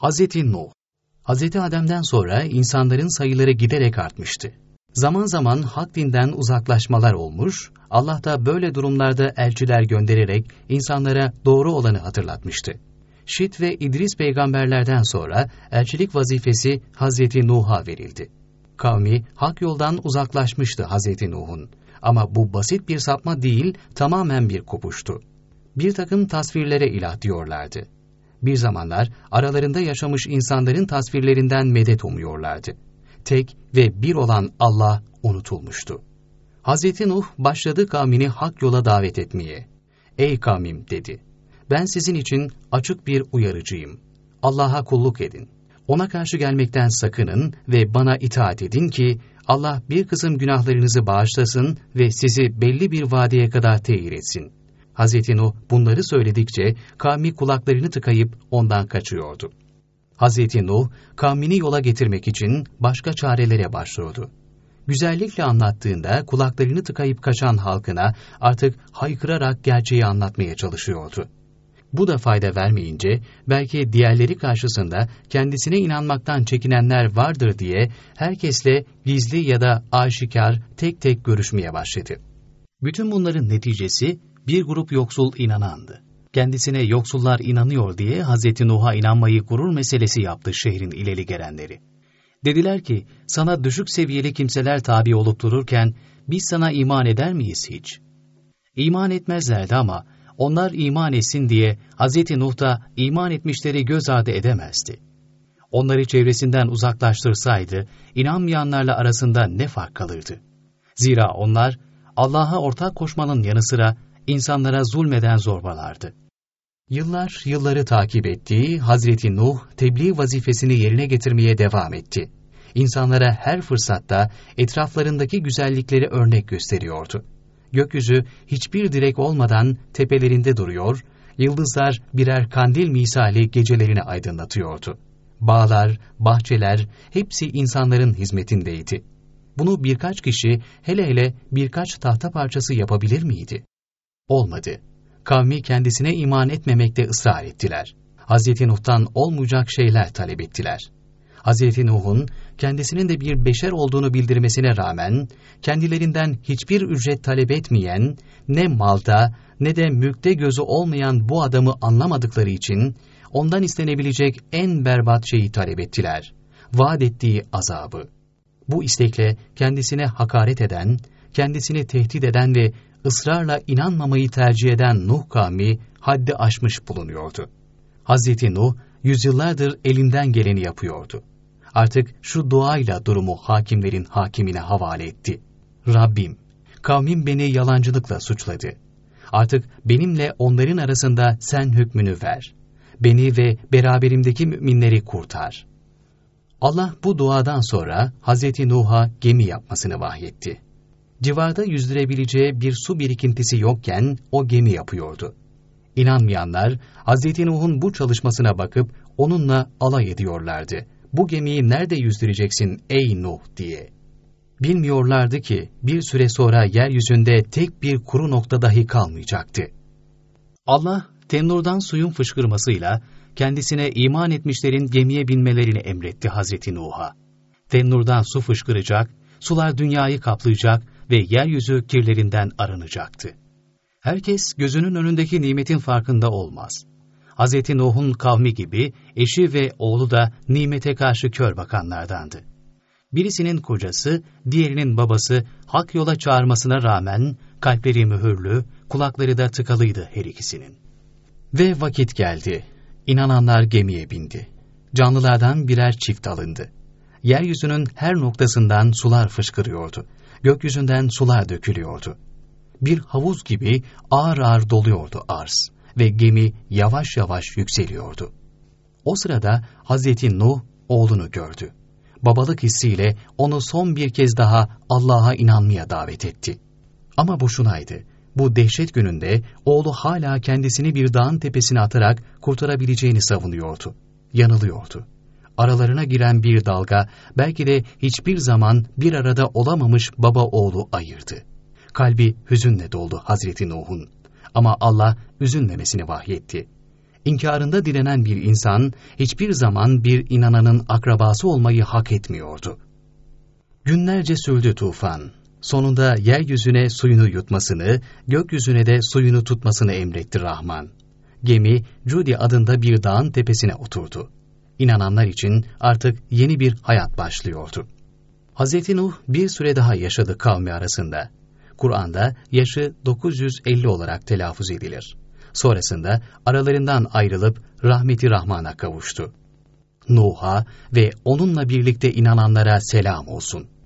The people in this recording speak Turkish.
Hazreti Nuh Hazreti Adem'den sonra insanların sayıları giderek artmıştı. Zaman zaman hak dinden uzaklaşmalar olmuş, Allah da böyle durumlarda elçiler göndererek insanlara doğru olanı hatırlatmıştı. Şit ve İdris peygamberlerden sonra elçilik vazifesi Hazreti Nuh'a verildi. Kavmi hak yoldan uzaklaşmıştı Hazreti Nuh'un. Ama bu basit bir sapma değil, tamamen bir kopuştu. Bir takım tasvirlere ilah diyorlardı. Bir zamanlar aralarında yaşamış insanların tasvirlerinden medet umuyorlardı. Tek ve bir olan Allah unutulmuştu. Hazreti Nuh başladı kavmini hak yola davet etmeye. Ey kavmim dedi. Ben sizin için açık bir uyarıcıyım. Allah'a kulluk edin. Ona karşı gelmekten sakının ve bana itaat edin ki Allah bir kısım günahlarınızı bağışlasın ve sizi belli bir vadeye kadar tehir etsin. Hz. Nuh bunları söyledikçe kavmi kulaklarını tıkayıp ondan kaçıyordu. Hz. Nuh kavmini yola getirmek için başka çarelere başlıyordu. Güzellikle anlattığında kulaklarını tıkayıp kaçan halkına artık haykırarak gerçeği anlatmaya çalışıyordu. Bu da fayda vermeyince belki diğerleri karşısında kendisine inanmaktan çekinenler vardır diye herkesle gizli ya da aşikar tek tek görüşmeye başladı. Bütün bunların neticesi bir grup yoksul inanandı. Kendisine yoksullar inanıyor diye Hz. Nuh'a inanmayı gurur meselesi yaptı şehrin ileri gelenleri. Dediler ki, sana düşük seviyeli kimseler tabi olup dururken, biz sana iman eder miyiz hiç? İman etmezlerdi ama, onlar iman etsin diye Hz. Nuh da iman etmişleri göz ardı edemezdi. Onları çevresinden uzaklaştırsaydı, inanmayanlarla arasında ne fark kalırdı? Zira onlar, Allah'a ortak koşmanın yanı sıra insanlara zulmeden zorbalardı. Yıllar yılları takip ettiği Hazreti Nuh tebliğ vazifesini yerine getirmeye devam etti. İnsanlara her fırsatta etraflarındaki güzellikleri örnek gösteriyordu. Gökyüzü hiçbir direk olmadan tepelerinde duruyor, yıldızlar birer kandil misali gecelerini aydınlatıyordu. Bağlar, bahçeler hepsi insanların hizmetindeydi. Bunu birkaç kişi hele hele birkaç tahta parçası yapabilir miydi? Olmadı. Kavmi kendisine iman etmemekte ısrar ettiler. Hz. Nuh'tan olmayacak şeyler talep ettiler. Hz. Nuh'un kendisinin de bir beşer olduğunu bildirmesine rağmen, kendilerinden hiçbir ücret talep etmeyen, ne malda ne de mülkte gözü olmayan bu adamı anlamadıkları için, ondan istenebilecek en berbat şeyi talep ettiler. Vaat ettiği azabı. Bu istekle kendisine hakaret eden, kendisini tehdit eden ve ısrarla inanmamayı tercih eden Nuh kavmi haddi aşmış bulunuyordu. Hazreti Nuh yüzyıllardır elinden geleni yapıyordu. Artık şu duayla durumu hakimlerin hakimine havale etti. Rabbim, kavmim beni yalancılıkla suçladı. Artık benimle onların arasında sen hükmünü ver. Beni ve beraberimdeki müminleri kurtar. Allah bu duadan sonra Hazreti Nuh'a gemi yapmasını vahyetti civarda yüzdürebileceği bir su birikintisi yokken o gemi yapıyordu. İnanmayanlar Hz. Nuh'un bu çalışmasına bakıp onunla alay ediyorlardı. Bu gemiyi nerede yüzdüreceksin ey Nuh diye. Bilmiyorlardı ki bir süre sonra yeryüzünde tek bir kuru nokta dahi kalmayacaktı. Allah tennurdan suyun fışkırmasıyla kendisine iman etmişlerin gemiye binmelerini emretti Hazreti Nuh'a. Tennurdan su fışkıracak, sular dünyayı kaplayacak ve yeryüzü kirlerinden arınacaktı. Herkes gözünün önündeki nimetin farkında olmaz. Hz. Nuh'un kavmi gibi eşi ve oğlu da nimete karşı kör bakanlardandı. Birisinin kocası, diğerinin babası hak yola çağırmasına rağmen kalpleri mühürlü, kulakları da tıkalıydı her ikisinin. Ve vakit geldi. İnananlar gemiye bindi. Canlılardan birer çift alındı. Yeryüzünün her noktasından sular fışkırıyordu gökyüzünden sular dökülüyordu. Bir havuz gibi ağır ağır doluyordu arz ve gemi yavaş yavaş yükseliyordu. O sırada Hazreti Nuh oğlunu gördü. Babalık hissiyle onu son bir kez daha Allah'a inanmaya davet etti. Ama boşunaydı. Bu dehşet gününde oğlu hala kendisini bir dağın tepesine atarak kurtarabileceğini savunuyordu. Yanılıyordu aralarına giren bir dalga belki de hiçbir zaman bir arada olamamış baba oğlu ayırdı. Kalbi hüzünle doldu Hazreti Nuh'un. Ama Allah üzülmemesini vahyetti. İnkarında direnen bir insan hiçbir zaman bir inananın akrabası olmayı hak etmiyordu. Günlerce sürdü tufan. Sonunda yeryüzüne suyunu yutmasını, gökyüzüne de suyunu tutmasını emretti Rahman. Gemi Cudi adında bir dağın tepesine oturdu. İnananlar için artık yeni bir hayat başlıyordu. Hz. Nuh bir süre daha yaşadı kavmi arasında. Kur'an'da yaşı 950 olarak telaffuz edilir. Sonrasında aralarından ayrılıp rahmeti Rahman'a kavuştu. Nuh'a ve onunla birlikte inananlara selam olsun.''